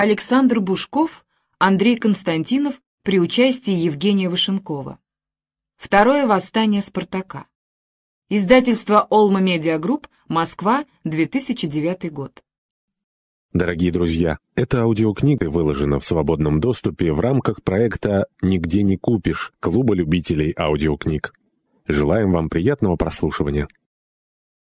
Александр Бушков, Андрей Константинов при участии Евгения Вышенкова. Второе восстание Спартака. Издательство «Олма Медиа Групп», Москва, 2009 год. Дорогие друзья, эта аудиокнига выложена в свободном доступе в рамках проекта «Нигде не купишь» Клуба любителей аудиокниг. Желаем вам приятного прослушивания.